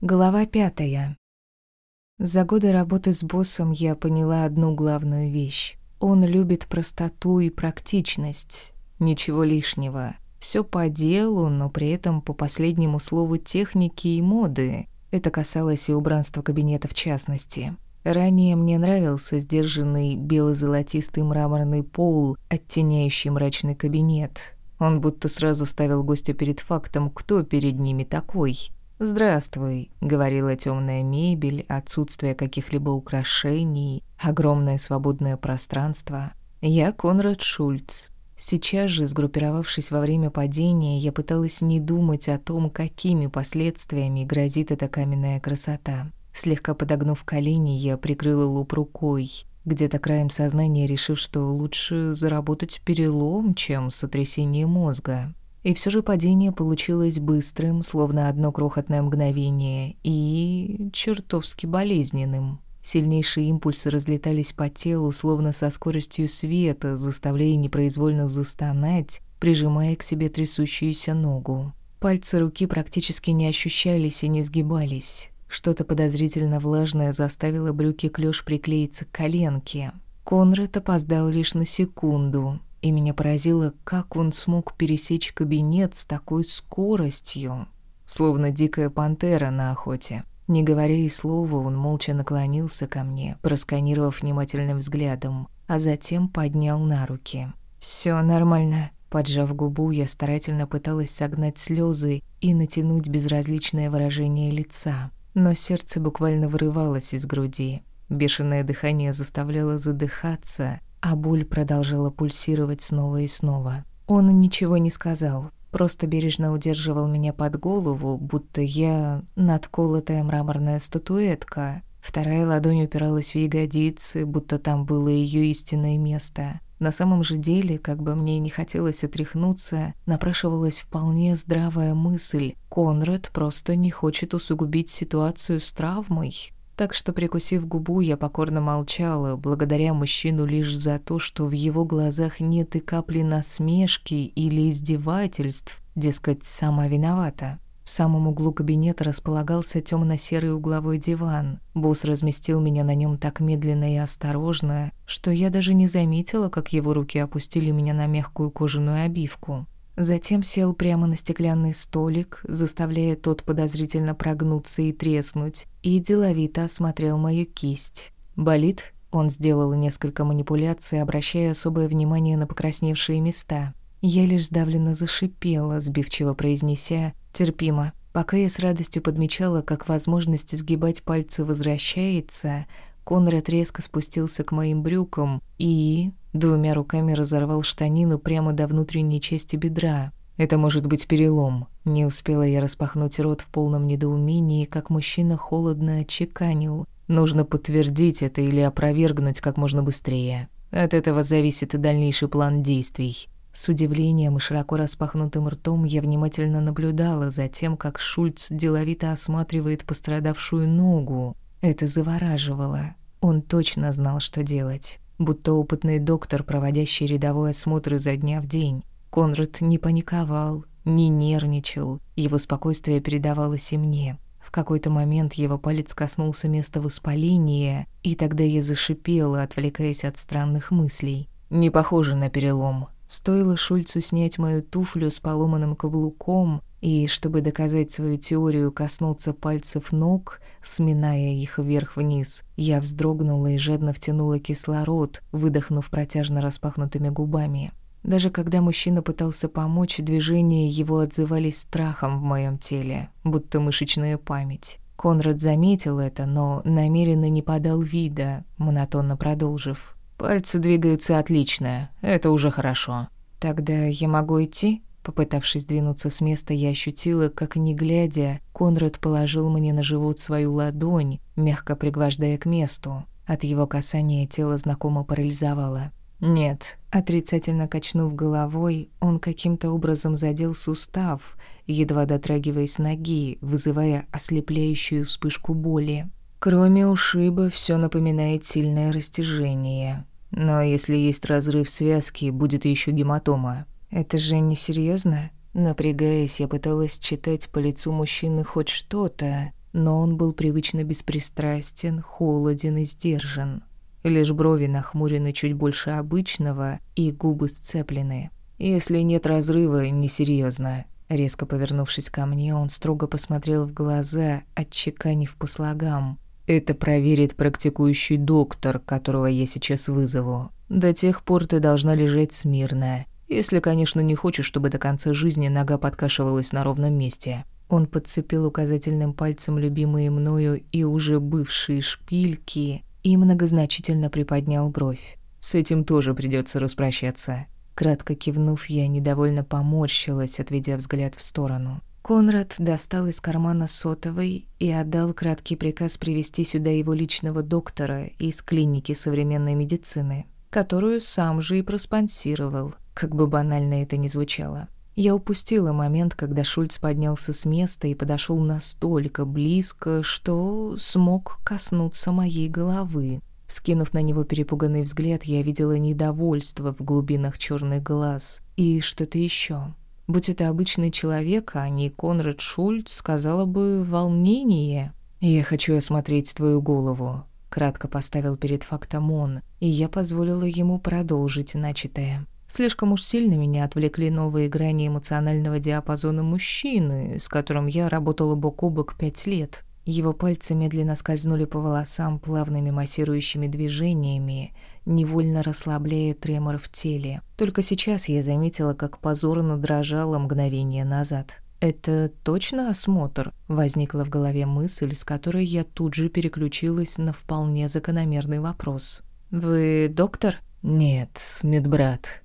Глава пятая. За годы работы с боссом я поняла одну главную вещь. Он любит простоту и практичность. Ничего лишнего. Все по делу, но при этом по последнему слову техники и моды. Это касалось и убранства кабинета в частности. Ранее мне нравился сдержанный бело-золотистый мраморный пол, оттеняющий мрачный кабинет. Он будто сразу ставил гостя перед фактом, кто перед ними такой. «Здравствуй», — говорила темная мебель, отсутствие каких-либо украшений, огромное свободное пространство. «Я Конрад Шульц». Сейчас же, сгруппировавшись во время падения, я пыталась не думать о том, какими последствиями грозит эта каменная красота. Слегка подогнув колени, я прикрыла лоб рукой, где-то краем сознания решив, что лучше заработать перелом, чем сотрясение мозга. И все же падение получилось быстрым, словно одно крохотное мгновение, и чертовски болезненным. Сильнейшие импульсы разлетались по телу, словно со скоростью света, заставляя непроизвольно застонать, прижимая к себе трясущуюся ногу. Пальцы руки практически не ощущались и не сгибались. Что-то подозрительно влажное заставило брюки клёш приклеиться к коленке. Конрад опоздал лишь на секунду, и меня поразило, как он смог пересечь кабинет с такой скоростью, словно дикая пантера на охоте. Не говоря и слова, он молча наклонился ко мне, просканировав внимательным взглядом, а затем поднял на руки. Все нормально». Поджав губу, я старательно пыталась согнать слезы и натянуть безразличное выражение лица. Но сердце буквально вырывалось из груди. Бешеное дыхание заставляло задыхаться, а боль продолжала пульсировать снова и снова. Он ничего не сказал, просто бережно удерживал меня под голову, будто я надколотая мраморная статуэтка. Вторая ладонь упиралась в ягодицы, будто там было ее истинное место. На самом же деле, как бы мне не хотелось отряхнуться, напрашивалась вполне здравая мысль. Конрад просто не хочет усугубить ситуацию с травмой. Так что, прикусив губу, я покорно молчала, благодаря мужчину лишь за то, что в его глазах нет и капли насмешки или издевательств, дескать, сама виновата. В самом углу кабинета располагался темно-серый угловой диван. Босс разместил меня на нем так медленно и осторожно, что я даже не заметила, как его руки опустили меня на мягкую кожаную обивку. Затем сел прямо на стеклянный столик, заставляя тот подозрительно прогнуться и треснуть, и деловито осмотрел мою кисть. «Болит?» Он сделал несколько манипуляций, обращая особое внимание на покрасневшие места. Я лишь сдавленно зашипела, сбивчиво произнеся «терпимо». Пока я с радостью подмечала, как возможность сгибать пальцы возвращается, Конрад резко спустился к моим брюкам и... Двумя руками разорвал штанину прямо до внутренней части бедра. Это может быть перелом. Не успела я распахнуть рот в полном недоумении, как мужчина холодно отчеканил. Нужно подтвердить это или опровергнуть как можно быстрее. От этого зависит и дальнейший план действий. С удивлением и широко распахнутым ртом я внимательно наблюдала за тем, как Шульц деловито осматривает пострадавшую ногу. Это завораживало. Он точно знал, что делать будто опытный доктор, проводящий рядовой осмотр изо дня в день. Конрад не паниковал, не нервничал, его спокойствие передавалось и мне. В какой-то момент его палец коснулся места воспаления, и тогда я зашипела, отвлекаясь от странных мыслей. «Не похоже на перелом», Стоило Шульцу снять мою туфлю с поломанным каблуком и, чтобы доказать свою теорию, коснуться пальцев ног, сминая их вверх-вниз, я вздрогнула и жадно втянула кислород, выдохнув протяжно распахнутыми губами. Даже когда мужчина пытался помочь, движения его отзывались страхом в моем теле, будто мышечная память. Конрад заметил это, но намеренно не подал вида, монотонно продолжив. Пальцы двигаются отлично, это уже хорошо. Тогда я могу идти? Попытавшись двинуться с места, я ощутила, как, не глядя, Конрад положил мне на живот свою ладонь, мягко пригвождая к месту. От его касания тело знакомо парализовало. «Нет». Отрицательно качнув головой, он каким-то образом задел сустав, едва дотрагиваясь ноги, вызывая ослепляющую вспышку боли. Кроме ушиба, все напоминает сильное растяжение. Но если есть разрыв связки, будет еще гематома. Это же не серьезно? Напрягаясь, я пыталась читать по лицу мужчины хоть что-то, но он был привычно беспристрастен, холоден и сдержан. Лишь брови нахмурены чуть больше обычного и губы сцеплены. «Если нет разрыва, несерьезно. Резко повернувшись ко мне, он строго посмотрел в глаза, отчеканив по слогам. «Это проверит практикующий доктор, которого я сейчас вызову. До тех пор ты должна лежать смирно. Если, конечно, не хочешь, чтобы до конца жизни нога подкашивалась на ровном месте». Он подцепил указательным пальцем любимые мною и уже бывшие шпильки и многозначительно приподнял бровь. «С этим тоже придется распрощаться». Кратко кивнув, я недовольно поморщилась, отведя взгляд в сторону. Конрад достал из кармана сотовый и отдал краткий приказ привести сюда его личного доктора из клиники современной медицины, которую сам же и проспонсировал, как бы банально это ни звучало. Я упустила момент, когда Шульц поднялся с места и подошел настолько близко, что смог коснуться моей головы. Скинув на него перепуганный взгляд, я видела недовольство в глубинах черных глаз и что-то еще. Будь это обычный человек, а не Конрад Шульц, сказала бы волнение. «Я хочу осмотреть твою голову», — кратко поставил перед фактом он, и я позволила ему продолжить начатое. Слишком уж сильно меня отвлекли новые грани эмоционального диапазона мужчины, с которым я работала бок о бок пять лет. Его пальцы медленно скользнули по волосам плавными массирующими движениями, невольно расслабляя тремор в теле. Только сейчас я заметила, как позорно дрожало мгновение назад. «Это точно осмотр?» — возникла в голове мысль, с которой я тут же переключилась на вполне закономерный вопрос. «Вы доктор?» «Нет, медбрат»,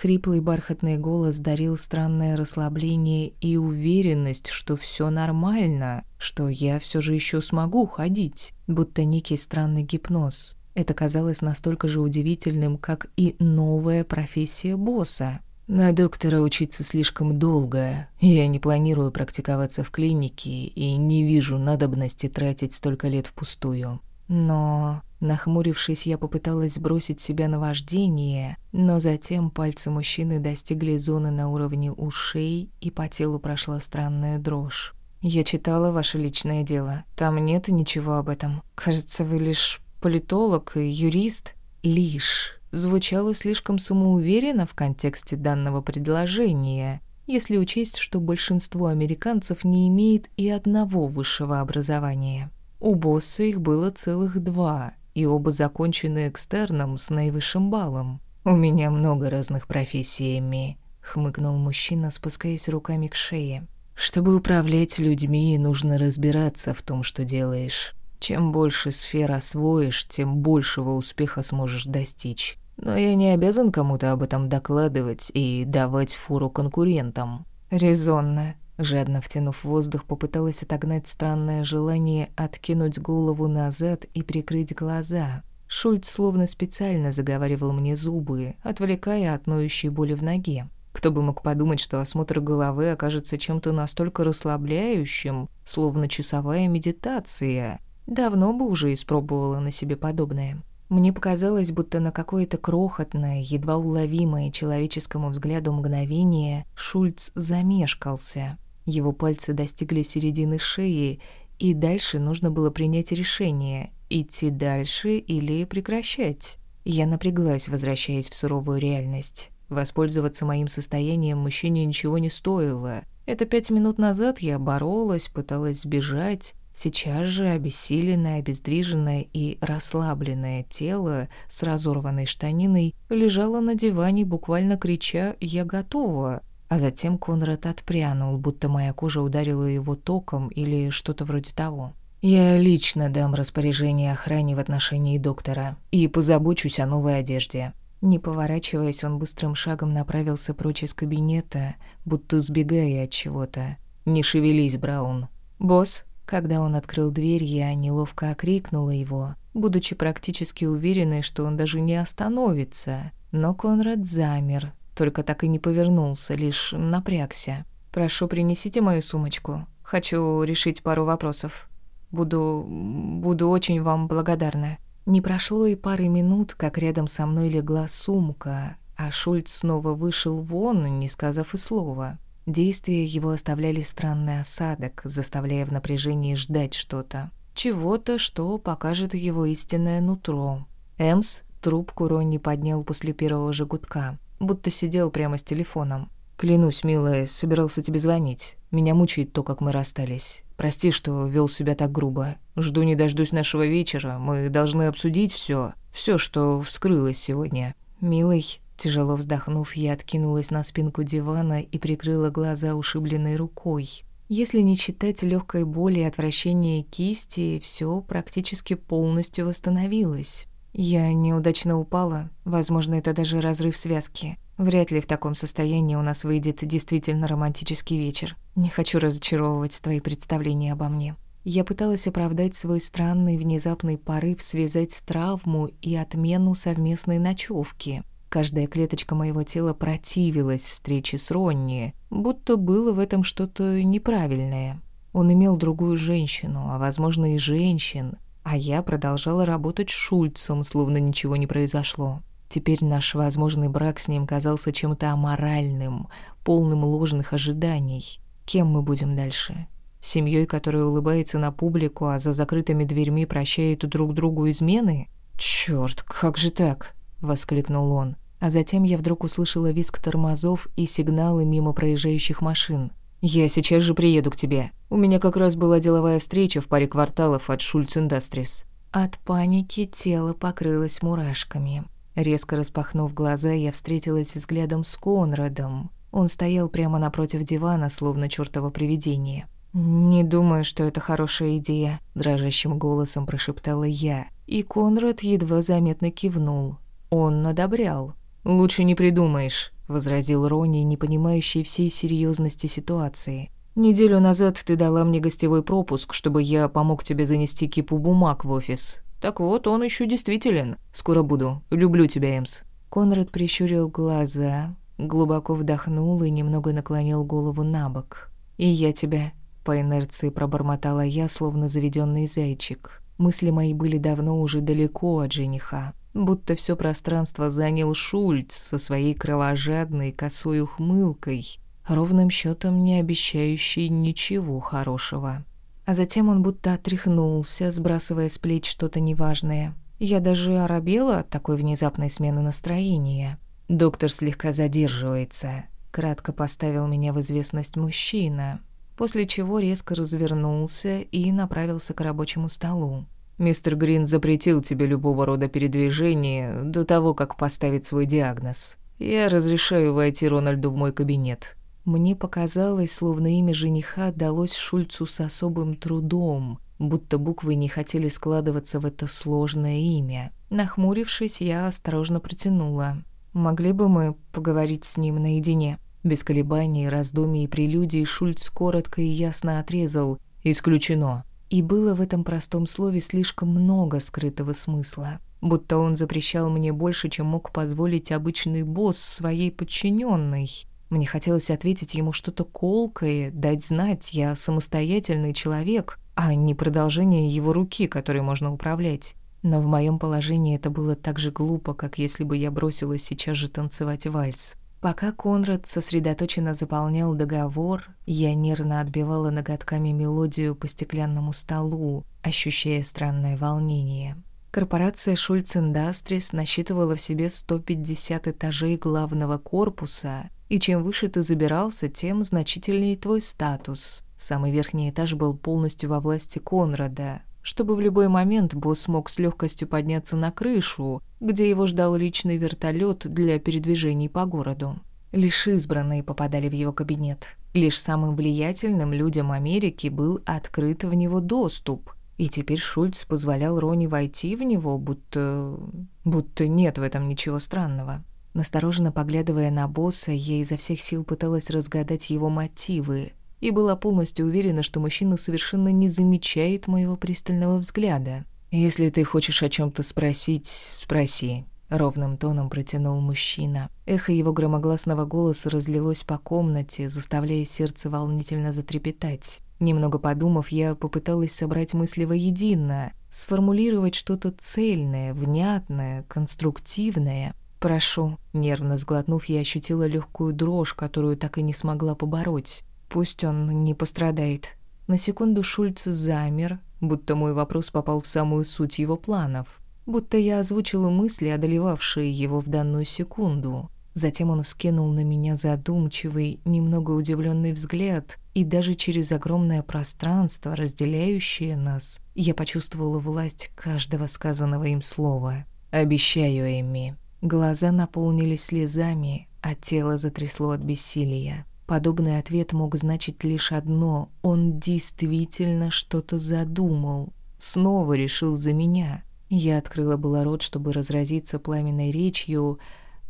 Хриплый бархатный голос дарил странное расслабление и уверенность, что все нормально, что я все же еще смогу ходить, будто некий странный гипноз. Это казалось настолько же удивительным, как и новая профессия босса. На доктора учиться слишком долго. Я не планирую практиковаться в клинике и не вижу надобности тратить столько лет впустую. Но Нахмурившись, я попыталась сбросить себя на вождение, но затем пальцы мужчины достигли зоны на уровне ушей, и по телу прошла странная дрожь. «Я читала ваше личное дело. Там нет ничего об этом. Кажется, вы лишь политолог и юрист». «Лишь» звучало слишком самоуверенно в контексте данного предложения, если учесть, что большинство американцев не имеет и одного высшего образования. У босса их было целых два, и оба закончены экстерном с наивысшим баллом. «У меня много разных профессий, Эмми», — хмыкнул мужчина, спускаясь руками к шее. «Чтобы управлять людьми, нужно разбираться в том, что делаешь. Чем больше сфер освоишь, тем большего успеха сможешь достичь. Но я не обязан кому-то об этом докладывать и давать фуру конкурентам». «Резонно», Жадно втянув воздух, попыталась отогнать странное желание откинуть голову назад и прикрыть глаза. Шульц словно специально заговаривал мне зубы, отвлекая от ноющей боли в ноге. Кто бы мог подумать, что осмотр головы окажется чем-то настолько расслабляющим, словно часовая медитация. Давно бы уже испробовала на себе подобное. Мне показалось, будто на какое-то крохотное, едва уловимое человеческому взгляду мгновение Шульц замешкался — его пальцы достигли середины шеи, и дальше нужно было принять решение, идти дальше или прекращать. Я напряглась, возвращаясь в суровую реальность. Воспользоваться моим состоянием мужчине ничего не стоило. Это пять минут назад я боролась, пыталась сбежать. Сейчас же обессиленное, обездвиженное и расслабленное тело с разорванной штаниной лежало на диване, буквально крича «Я готова!». А затем Конрад отпрянул, будто моя кожа ударила его током или что-то вроде того. «Я лично дам распоряжение охране в отношении доктора и позабочусь о новой одежде». Не поворачиваясь, он быстрым шагом направился прочь из кабинета, будто сбегая от чего-то. «Не шевелись, Браун». «Босс?» Когда он открыл дверь, я неловко окрикнула его, будучи практически уверенной, что он даже не остановится. Но Конрад замер, только так и не повернулся, лишь напрягся. «Прошу, принесите мою сумочку. Хочу решить пару вопросов. Буду... буду очень вам благодарна». Не прошло и пары минут, как рядом со мной легла сумка, а Шульц снова вышел вон, не сказав и слова. Действия его оставляли странный осадок, заставляя в напряжении ждать что-то. Чего-то, что покажет его истинное нутро. Эмс трубку Ронни поднял после первого же гудка, будто сидел прямо с телефоном. «Клянусь, милая, собирался тебе звонить. Меня мучает то, как мы расстались. Прости, что вел себя так грубо. Жду не дождусь нашего вечера. Мы должны обсудить все, все, что вскрылось сегодня». «Милый», тяжело вздохнув, я откинулась на спинку дивана и прикрыла глаза ушибленной рукой. Если не считать легкой боли и отвращения кисти, все практически полностью восстановилось. Я неудачно упала, возможно, это даже разрыв связки. Вряд ли в таком состоянии у нас выйдет действительно романтический вечер. Не хочу разочаровывать твои представления обо мне. Я пыталась оправдать свой странный внезапный порыв связать травму и отмену совместной ночевки. Каждая клеточка моего тела противилась встрече с Ронни, будто было в этом что-то неправильное. Он имел другую женщину, а, возможно, и женщин, а я продолжала работать Шульцем, словно ничего не произошло. Теперь наш возможный брак с ним казался чем-то аморальным, полным ложных ожиданий. Кем мы будем дальше? Семьей, которая улыбается на публику, а за закрытыми дверьми прощает друг другу измены? Черт, как же так? Воскликнул он. А затем я вдруг услышала визг тормозов и сигналы мимо проезжающих машин. «Я сейчас же приеду к тебе. У меня как раз была деловая встреча в паре кварталов от Шульц Индастрис». От паники тело покрылось мурашками. Резко распахнув глаза, я встретилась взглядом с Конрадом. Он стоял прямо напротив дивана, словно чёртово привидение. «Не думаю, что это хорошая идея», – дрожащим голосом прошептала я. И Конрад едва заметно кивнул. Он одобрял. «Лучше не придумаешь», — возразил Рони, не понимающий всей серьезности ситуации. «Неделю назад ты дала мне гостевой пропуск, чтобы я помог тебе занести кипу бумаг в офис. Так вот, он еще действителен. Скоро буду. Люблю тебя, Эмс». Конрад прищурил глаза, глубоко вдохнул и немного наклонил голову на бок. «И я тебя», — по инерции пробормотала я, словно заведенный зайчик. Мысли мои были давно уже далеко от жениха будто все пространство занял Шульц со своей кровожадной косой ухмылкой, ровным счетом не обещающей ничего хорошего. А затем он будто отряхнулся, сбрасывая с плеч что-то неважное. Я даже оробела от такой внезапной смены настроения. Доктор слегка задерживается. Кратко поставил меня в известность мужчина, после чего резко развернулся и направился к рабочему столу. Мистер Грин запретил тебе любого рода передвижение до того, как поставить свой диагноз. Я разрешаю войти Рональду в мой кабинет». Мне показалось, словно имя жениха далось Шульцу с особым трудом, будто буквы не хотели складываться в это сложное имя. Нахмурившись, я осторожно протянула. «Могли бы мы поговорить с ним наедине?» Без колебаний, раздумий и прелюдий Шульц коротко и ясно отрезал «Исключено». И было в этом простом слове слишком много скрытого смысла. Будто он запрещал мне больше, чем мог позволить обычный босс своей подчиненной. Мне хотелось ответить ему что-то колкое, дать знать, я самостоятельный человек, а не продолжение его руки, которой можно управлять. Но в моем положении это было так же глупо, как если бы я бросилась сейчас же танцевать вальс. Пока Конрад сосредоточенно заполнял договор, я нервно отбивала ноготками мелодию по стеклянному столу, ощущая странное волнение. Корпорация Шульц Индастрис насчитывала в себе 150 этажей главного корпуса, и чем выше ты забирался, тем значительнее твой статус. Самый верхний этаж был полностью во власти Конрада, чтобы в любой момент босс мог с легкостью подняться на крышу, где его ждал личный вертолет для передвижений по городу. Лишь избранные попадали в его кабинет. Лишь самым влиятельным людям Америки был открыт в него доступ. И теперь Шульц позволял Рони войти в него, будто... будто нет в этом ничего странного. Настороженно поглядывая на босса, я изо всех сил пыталась разгадать его мотивы, и была полностью уверена, что мужчина совершенно не замечает моего пристального взгляда. «Если ты хочешь о чем то спросить, спроси», — ровным тоном протянул мужчина. Эхо его громогласного голоса разлилось по комнате, заставляя сердце волнительно затрепетать. Немного подумав, я попыталась собрать мысли воедино, сформулировать что-то цельное, внятное, конструктивное. «Прошу». Нервно сглотнув, я ощутила легкую дрожь, которую так и не смогла побороть. Пусть он не пострадает. На секунду Шульц замер, будто мой вопрос попал в самую суть его планов. Будто я озвучила мысли, одолевавшие его в данную секунду. Затем он скинул на меня задумчивый, немного удивленный взгляд, и даже через огромное пространство, разделяющее нас, я почувствовала власть каждого сказанного им слова. «Обещаю, Эмми». Глаза наполнились слезами, а тело затрясло от бессилия. Подобный ответ мог значить лишь одно — он действительно что-то задумал, снова решил за меня. Я открыла было рот, чтобы разразиться пламенной речью,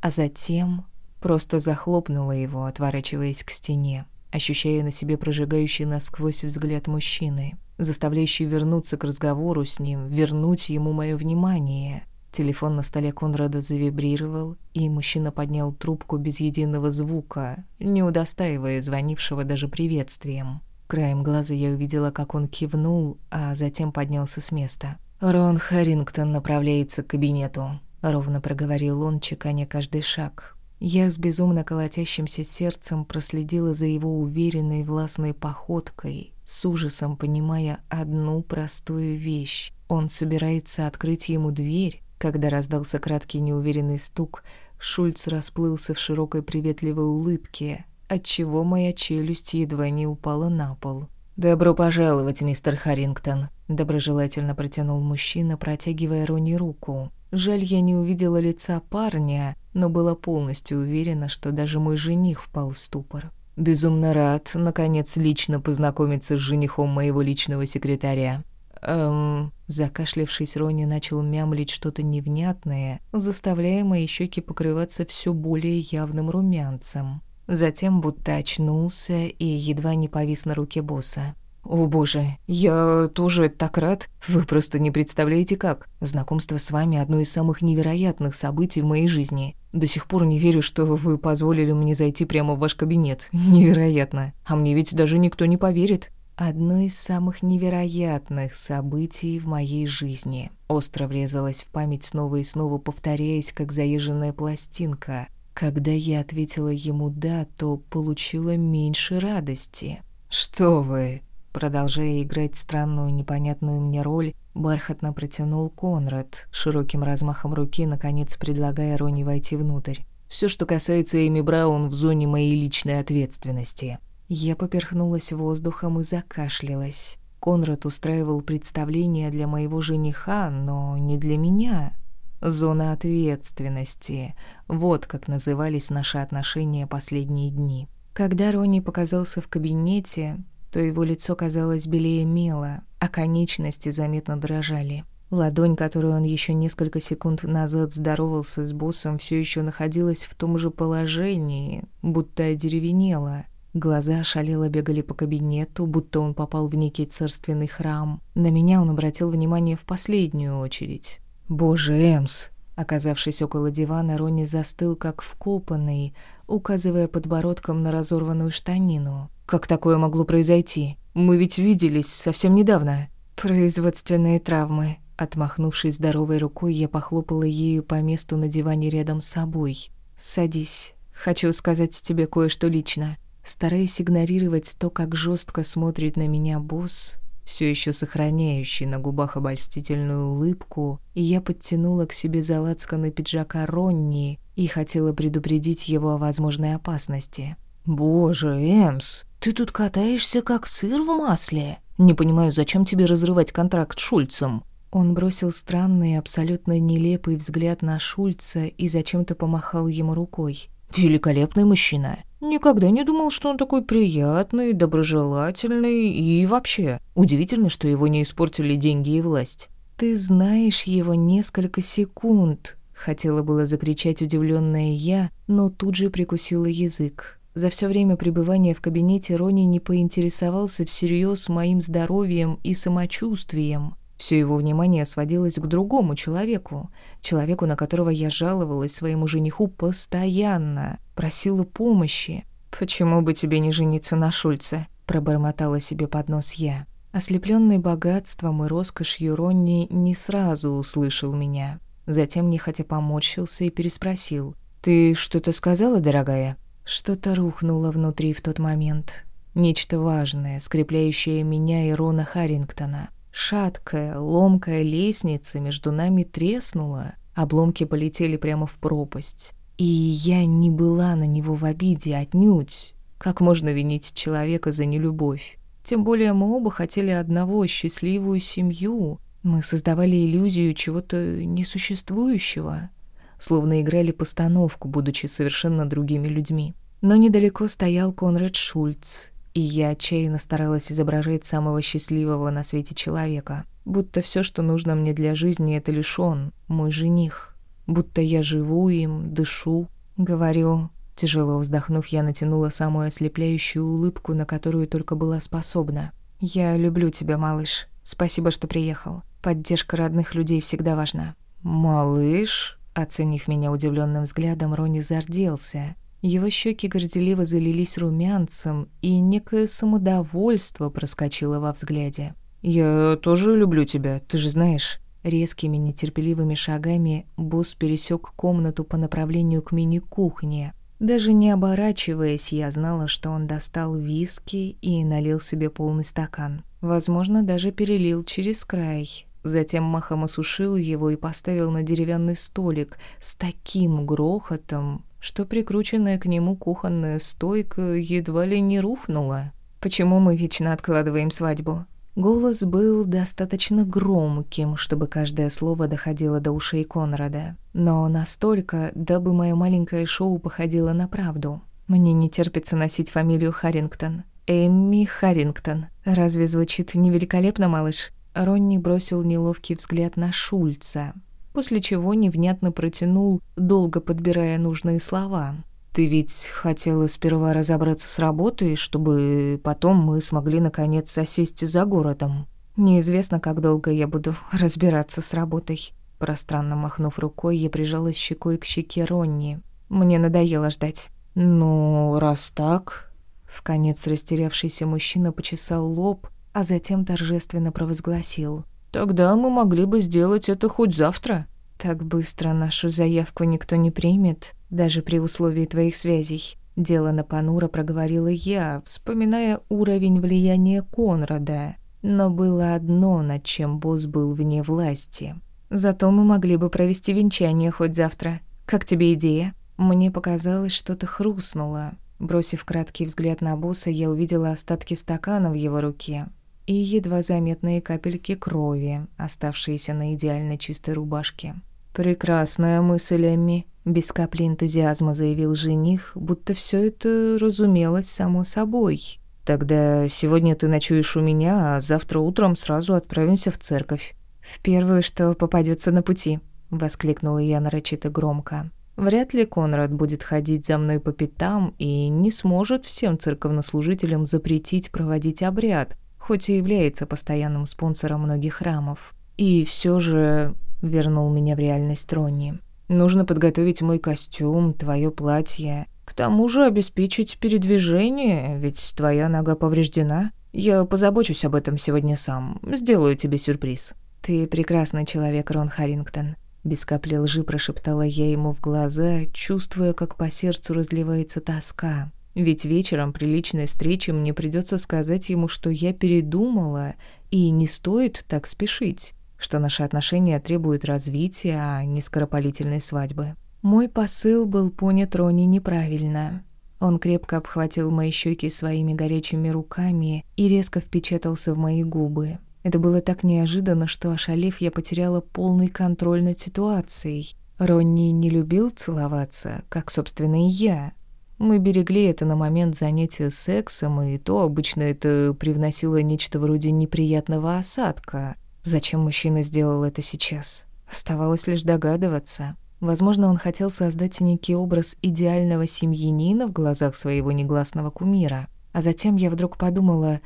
а затем просто захлопнула его, отворачиваясь к стене, ощущая на себе прожигающий насквозь взгляд мужчины, заставляющий вернуться к разговору с ним, вернуть ему мое внимание. Телефон на столе Конрада завибрировал, и мужчина поднял трубку без единого звука, не удостаивая звонившего даже приветствием. Краем глаза я увидела, как он кивнул, а затем поднялся с места. «Рон Харрингтон направляется к кабинету», — ровно проговорил он, чеканя каждый шаг. Я с безумно колотящимся сердцем проследила за его уверенной властной походкой, с ужасом понимая одну простую вещь. Он собирается открыть ему дверь, когда раздался краткий неуверенный стук, Шульц расплылся в широкой приветливой улыбке, отчего моя челюсть едва не упала на пол. «Добро пожаловать, мистер Харрингтон», — доброжелательно протянул мужчина, протягивая Рони руку. Жаль, я не увидела лица парня, но была полностью уверена, что даже мой жених впал в ступор. «Безумно рад, наконец, лично познакомиться с женихом моего личного секретаря. Эм, закашлявшись, Рони начал мямлить что-то невнятное, заставляя мои щеки покрываться все более явным румянцем. Затем будто очнулся и едва не повис на руке босса. «О боже, я тоже так рад. Вы просто не представляете как. Знакомство с вами – одно из самых невероятных событий в моей жизни. До сих пор не верю, что вы позволили мне зайти прямо в ваш кабинет. Невероятно. А мне ведь даже никто не поверит. Одно из самых невероятных событий в моей жизни. Остро врезалась в память снова и снова, повторяясь, как заезженная пластинка. Когда я ответила ему «да», то получила меньше радости. «Что вы?» Продолжая играть странную, непонятную мне роль, бархатно протянул Конрад, широким размахом руки, наконец предлагая Рони войти внутрь. Все, что касается Эми Браун, в зоне моей личной ответственности. Я поперхнулась воздухом и закашлялась. Конрад устраивал представление для моего жениха, но не для меня. Зона ответственности. Вот как назывались наши отношения последние дни. Когда Ронни показался в кабинете, то его лицо казалось белее мела, а конечности заметно дрожали. Ладонь, которую он еще несколько секунд назад здоровался с боссом, все еще находилась в том же положении, будто одеревенела — Глаза ошалело бегали по кабинету, будто он попал в некий царственный храм. На меня он обратил внимание в последнюю очередь. «Боже, Эмс!» Оказавшись около дивана, Ронни застыл, как вкопанный, указывая подбородком на разорванную штанину. «Как такое могло произойти? Мы ведь виделись совсем недавно». «Производственные травмы». Отмахнувшись здоровой рукой, я похлопала ею по месту на диване рядом с собой. «Садись. Хочу сказать тебе кое-что лично. Стараясь игнорировать то, как жестко смотрит на меня босс, все еще сохраняющий на губах обольстительную улыбку, и я подтянула к себе за лацканы пиджака Ронни и хотела предупредить его о возможной опасности. «Боже, Эмс, ты тут катаешься как сыр в масле. Не понимаю, зачем тебе разрывать контракт с Шульцем?» Он бросил странный, абсолютно нелепый взгляд на Шульца и зачем-то помахал ему рукой. «Великолепный мужчина. Никогда не думал, что он такой приятный, доброжелательный и вообще. Удивительно, что его не испортили деньги и власть. Ты знаешь его несколько секунд, хотела было закричать удивленная я, но тут же прикусила язык. За все время пребывания в кабинете Рони не поинтересовался всерьез моим здоровьем и самочувствием. Все его внимание сводилось к другому человеку, человеку, на которого я жаловалась своему жениху постоянно, просила помощи. «Почему бы тебе не жениться на Шульце?» – пробормотала себе под нос я. Ослепленный богатством и роскошью Ронни не сразу услышал меня. затем нехотя поморщился и переспросил. «Ты что-то сказала, дорогая?» Что-то рухнуло внутри в тот момент. Нечто важное, скрепляющее меня и Рона Харрингтона. Шаткая, ломкая лестница между нами треснула, обломки полетели прямо в пропасть. И я не была на него в обиде отнюдь. Как можно винить человека за нелюбовь? Тем более мы оба хотели одного — счастливую семью. Мы создавали иллюзию чего-то несуществующего, словно играли постановку, будучи совершенно другими людьми. Но недалеко стоял Конрад Шульц, и я отчаянно старалась изображать самого счастливого на свете человека. Будто все, что нужно мне для жизни, это лишь он, мой жених. Будто я живу им, дышу. Говорю, тяжело вздохнув, я натянула самую ослепляющую улыбку, на которую только была способна. «Я люблю тебя, малыш. Спасибо, что приехал. Поддержка родных людей всегда важна». «Малыш?» Оценив меня удивленным взглядом, Рони зарделся — его щеки горделиво залились румянцем, и некое самодовольство проскочило во взгляде. «Я тоже люблю тебя, ты же знаешь». Резкими нетерпеливыми шагами босс пересек комнату по направлению к мини-кухне. Даже не оборачиваясь, я знала, что он достал виски и налил себе полный стакан. Возможно, даже перелил через край. Затем махом осушил его и поставил на деревянный столик с таким грохотом, что прикрученная к нему кухонная стойка едва ли не рухнула. Почему мы вечно откладываем свадьбу? Голос был достаточно громким, чтобы каждое слово доходило до ушей Конрада, но настолько, дабы мое маленькое шоу походило на правду. Мне не терпится носить фамилию Харрингтон. Эмми Харрингтон. Разве звучит невеликолепно, малыш? Ронни бросил неловкий взгляд на Шульца, после чего невнятно протянул, долго подбирая нужные слова. «Ты ведь хотела сперва разобраться с работой, чтобы потом мы смогли наконец сосесть за городом. Неизвестно, как долго я буду разбираться с работой». Пространно махнув рукой, я прижалась щекой к щеке Ронни. Мне надоело ждать. «Ну, раз так...» Вконец растерявшийся мужчина почесал лоб, а затем торжественно провозгласил. Тогда мы могли бы сделать это хоть завтра. Так быстро нашу заявку никто не примет, даже при условии твоих связей. Дело на понуро проговорила я, вспоминая уровень влияния Конрада. Но было одно, над чем босс был вне власти. Зато мы могли бы провести венчание хоть завтра. Как тебе идея? Мне показалось, что-то хрустнуло. Бросив краткий взгляд на босса, я увидела остатки стакана в его руке и едва заметные капельки крови, оставшиеся на идеально чистой рубашке. «Прекрасная мысль, Эмми», — без капли энтузиазма заявил жених, будто все это разумелось само собой. «Тогда сегодня ты ночуешь у меня, а завтра утром сразу отправимся в церковь». «В первую, что попадется на пути», — воскликнула я нарочито громко. Вряд ли Конрад будет ходить за мной по пятам и не сможет всем церковнослужителям запретить проводить обряд, хоть и является постоянным спонсором многих храмов. И все же вернул меня в реальность Ронни. Нужно подготовить мой костюм, твое платье. К тому же обеспечить передвижение, ведь твоя нога повреждена. Я позабочусь об этом сегодня сам. Сделаю тебе сюрприз. Ты прекрасный человек, Рон Харрингтон. Без капли лжи прошептала я ему в глаза, чувствуя, как по сердцу разливается тоска. Ведь вечером при личной встрече мне придется сказать ему, что я передумала, и не стоит так спешить, что наши отношения требуют развития, а не скоропалительной свадьбы. Мой посыл был понят Рони неправильно. Он крепко обхватил мои щеки своими горячими руками и резко впечатался в мои губы. Это было так неожиданно, что, ошалев, я потеряла полный контроль над ситуацией. Ронни не любил целоваться, как, собственно, и я. Мы берегли это на момент занятия сексом, и то обычно это привносило нечто вроде неприятного осадка. Зачем мужчина сделал это сейчас? Оставалось лишь догадываться. Возможно, он хотел создать некий образ идеального семьянина в глазах своего негласного кумира. А затем я вдруг подумала,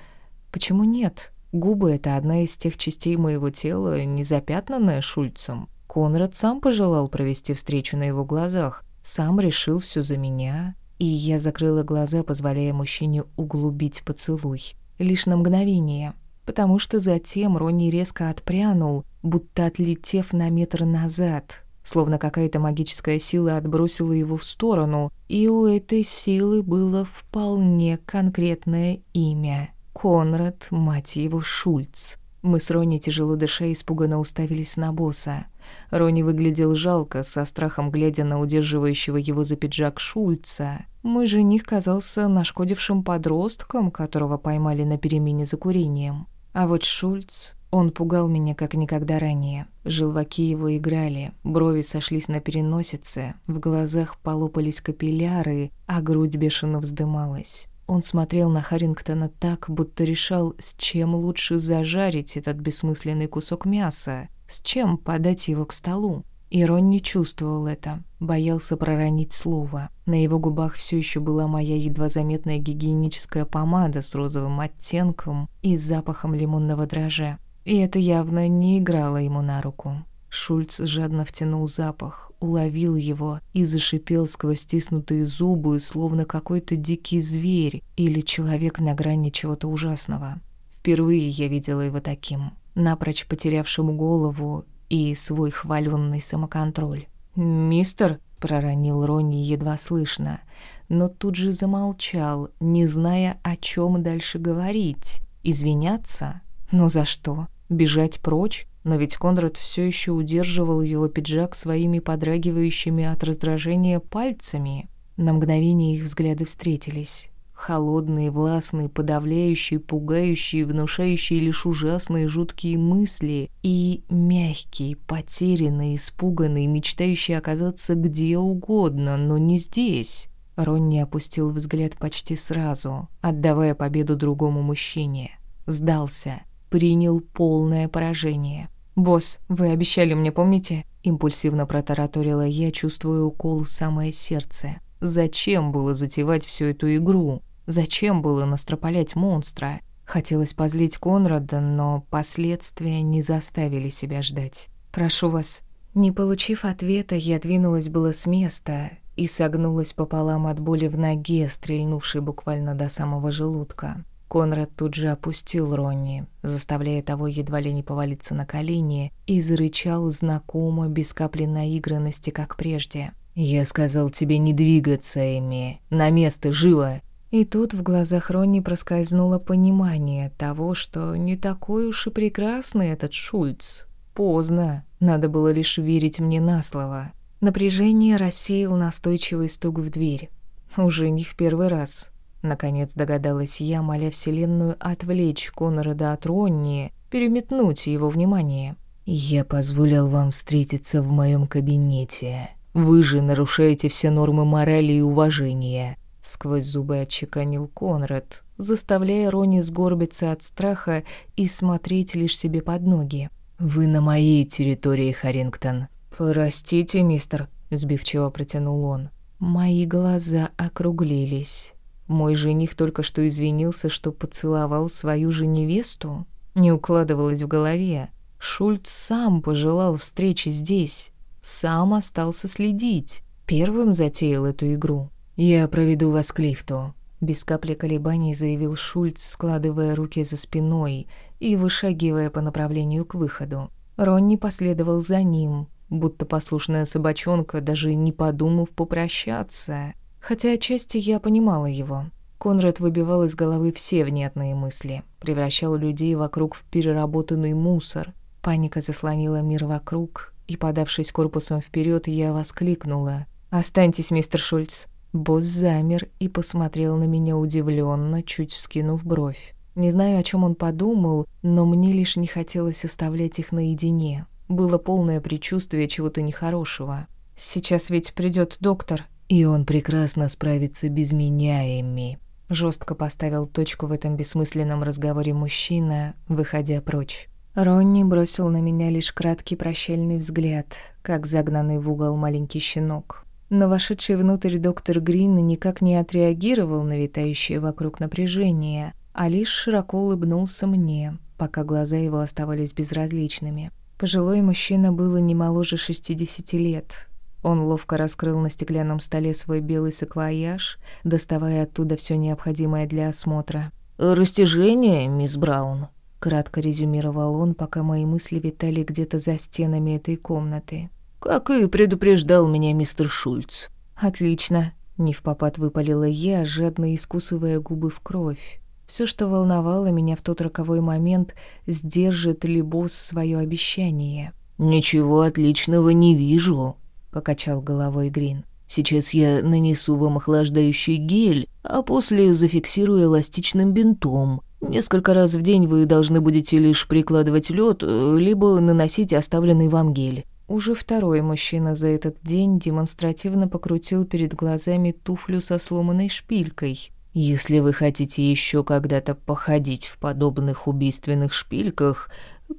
почему нет? Губы — это одна из тех частей моего тела, не запятнанная Шульцем. Конрад сам пожелал провести встречу на его глазах, сам решил все за меня, и я закрыла глаза, позволяя мужчине углубить поцелуй. Лишь на мгновение, потому что затем Ронни резко отпрянул, будто отлетев на метр назад, словно какая-то магическая сила отбросила его в сторону, и у этой силы было вполне конкретное имя — Конрад, мать его, Шульц. Мы с Ронни, тяжело дыша, испуганно уставились на босса. Ронни выглядел жалко, со страхом глядя на удерживающего его за пиджак Шульца. Мой жених казался нашкодившим подростком, которого поймали на перемене за курением. А вот Шульц... Он пугал меня как никогда ранее. Желваки его играли, брови сошлись на переносице, в глазах полопались капилляры, а грудь бешено вздымалась. Он смотрел на Харрингтона так, будто решал, с чем лучше зажарить этот бессмысленный кусок мяса, с чем подать его к столу. И Рон не чувствовал это, боялся проронить слово. На его губах все еще была моя едва заметная гигиеническая помада с розовым оттенком и запахом лимонного дрожжа. И это явно не играло ему на руку. Шульц жадно втянул запах, уловил его и зашипел сквозь стиснутые зубы, словно какой-то дикий зверь или человек на грани чего-то ужасного. Впервые я видела его таким, напрочь потерявшим голову и свой хваленный самоконтроль. «Мистер», — проронил Ронни едва слышно, но тут же замолчал, не зная, о чем дальше говорить. «Извиняться? Но за что? Бежать прочь? Но ведь Конрад все еще удерживал его пиджак своими подрагивающими от раздражения пальцами. На мгновение их взгляды встретились. Холодные, властные, подавляющие, пугающие, внушающие лишь ужасные жуткие мысли. И мягкие, потерянные, испуганные, мечтающие оказаться где угодно, но не здесь. Ронни опустил взгляд почти сразу, отдавая победу другому мужчине. Сдался принял полное поражение. «Босс, вы обещали мне, помните?» Импульсивно протараторила я, чувствуя укол в самое сердце. Зачем было затевать всю эту игру? Зачем было настропалять монстра? Хотелось позлить Конрада, но последствия не заставили себя ждать. «Прошу вас». Не получив ответа, я двинулась было с места и согнулась пополам от боли в ноге, стрельнувшей буквально до самого желудка. Конрад тут же опустил Ронни, заставляя того едва ли не повалиться на колени, и зарычал знакомо, без капли наигранности, как прежде. «Я сказал тебе не двигаться, Эми. На место, живо!» И тут в глазах Ронни проскользнуло понимание того, что не такой уж и прекрасный этот Шульц. Поздно, надо было лишь верить мне на слово. Напряжение рассеял настойчивый стук в дверь. Уже не в первый раз. Наконец догадалась я, моля Вселенную отвлечь Конрада от Ронни, переметнуть его внимание. «Я позволил вам встретиться в моем кабинете. Вы же нарушаете все нормы морали и уважения», — сквозь зубы отчеканил Конрад, заставляя Ронни сгорбиться от страха и смотреть лишь себе под ноги. «Вы на моей территории, Харрингтон». «Простите, мистер», — сбивчиво протянул он. Мои глаза округлились. Мой жених только что извинился, что поцеловал свою же невесту? Не укладывалось в голове. Шульц сам пожелал встречи здесь. Сам остался следить. Первым затеял эту игру. «Я проведу вас к лифту», — без капли колебаний заявил Шульц, складывая руки за спиной и вышагивая по направлению к выходу. Ронни последовал за ним, будто послушная собачонка, даже не подумав попрощаться. Хотя отчасти я понимала его. Конрад выбивал из головы все внятные мысли, превращал людей вокруг в переработанный мусор. Паника заслонила мир вокруг, и, подавшись корпусом вперед, я воскликнула. «Останьтесь, мистер Шульц». Босс замер и посмотрел на меня удивленно, чуть вскинув бровь. Не знаю, о чем он подумал, но мне лишь не хотелось оставлять их наедине. Было полное предчувствие чего-то нехорошего. «Сейчас ведь придет доктор», и он прекрасно справится без меня, Эмми. Жестко поставил точку в этом бессмысленном разговоре мужчина, выходя прочь. Ронни бросил на меня лишь краткий прощальный взгляд, как загнанный в угол маленький щенок. Но вошедший внутрь доктор Грин никак не отреагировал на витающее вокруг напряжение, а лишь широко улыбнулся мне, пока глаза его оставались безразличными. Пожилой мужчина был не моложе 60 лет, он ловко раскрыл на стеклянном столе свой белый саквояж, доставая оттуда все необходимое для осмотра. «Растяжение, мисс Браун», — кратко резюмировал он, пока мои мысли витали где-то за стенами этой комнаты. Как и предупреждал меня мистер Шульц». «Отлично», — не в попад выпалила я, жадно искусывая губы в кровь. Все, что волновало меня в тот роковой момент, сдержит ли босс свое обещание. «Ничего отличного не вижу», — покачал головой Грин. «Сейчас я нанесу вам охлаждающий гель, а после зафиксирую эластичным бинтом. Несколько раз в день вы должны будете лишь прикладывать лед, э, либо наносить оставленный вам гель. Уже второй мужчина за этот день демонстративно покрутил перед глазами туфлю со сломанной шпилькой. «Если вы хотите еще когда-то походить в подобных убийственных шпильках,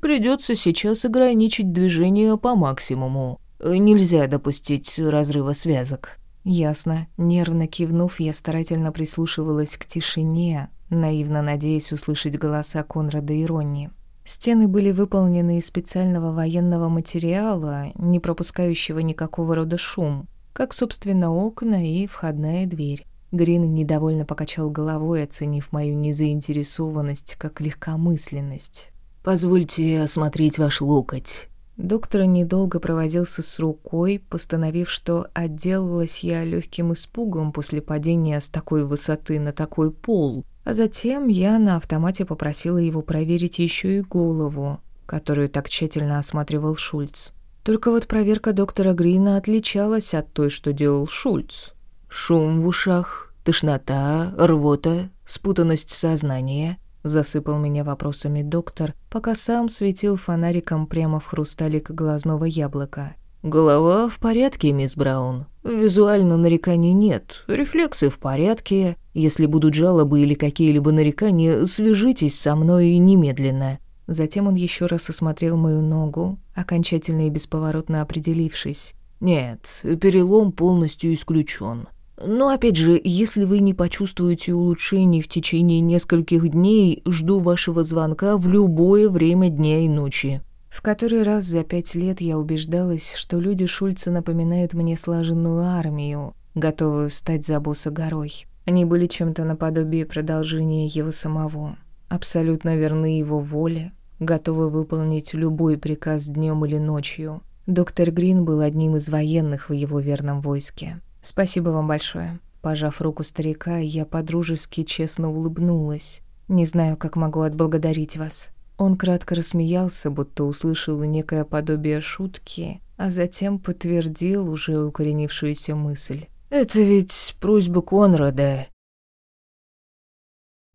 придется сейчас ограничить движение по максимуму. Нельзя допустить разрыва связок». Ясно. Нервно кивнув, я старательно прислушивалась к тишине, наивно надеясь услышать голоса Конрада и Ронни. Стены были выполнены из специального военного материала, не пропускающего никакого рода шум, как, собственно, окна и входная дверь. Грин недовольно покачал головой, оценив мою незаинтересованность как легкомысленность. «Позвольте осмотреть ваш локоть». Доктор недолго проводился с рукой, постановив, что отделалась я легким испугом после падения с такой высоты на такой пол, а затем я на автомате попросила его проверить еще и голову, которую так тщательно осматривал Шульц. Только вот проверка доктора Грина отличалась от той, что делал Шульц. «Шум в ушах, тошнота, рвота, спутанность сознания», засыпал меня вопросами доктор, пока сам светил фонариком прямо в хрусталик глазного яблока. «Голова в порядке, мисс Браун. Визуально нареканий нет. Рефлексы в порядке. Если будут жалобы или какие-либо нарекания, свяжитесь со мной немедленно». Затем он еще раз осмотрел мою ногу, окончательно и бесповоротно определившись. «Нет, перелом полностью исключен. Но опять же, если вы не почувствуете улучшений в течение нескольких дней, жду вашего звонка в любое время дня и ночи». В который раз за пять лет я убеждалась, что люди Шульца напоминают мне слаженную армию, готовую стать за босса горой. Они были чем-то наподобие продолжения его самого, абсолютно верны его воле, готовы выполнить любой приказ днем или ночью. Доктор Грин был одним из военных в его верном войске. «Спасибо вам большое». Пожав руку старика, я подружески честно улыбнулась. «Не знаю, как могу отблагодарить вас». Он кратко рассмеялся, будто услышал некое подобие шутки, а затем подтвердил уже укоренившуюся мысль. «Это ведь просьба Конрада».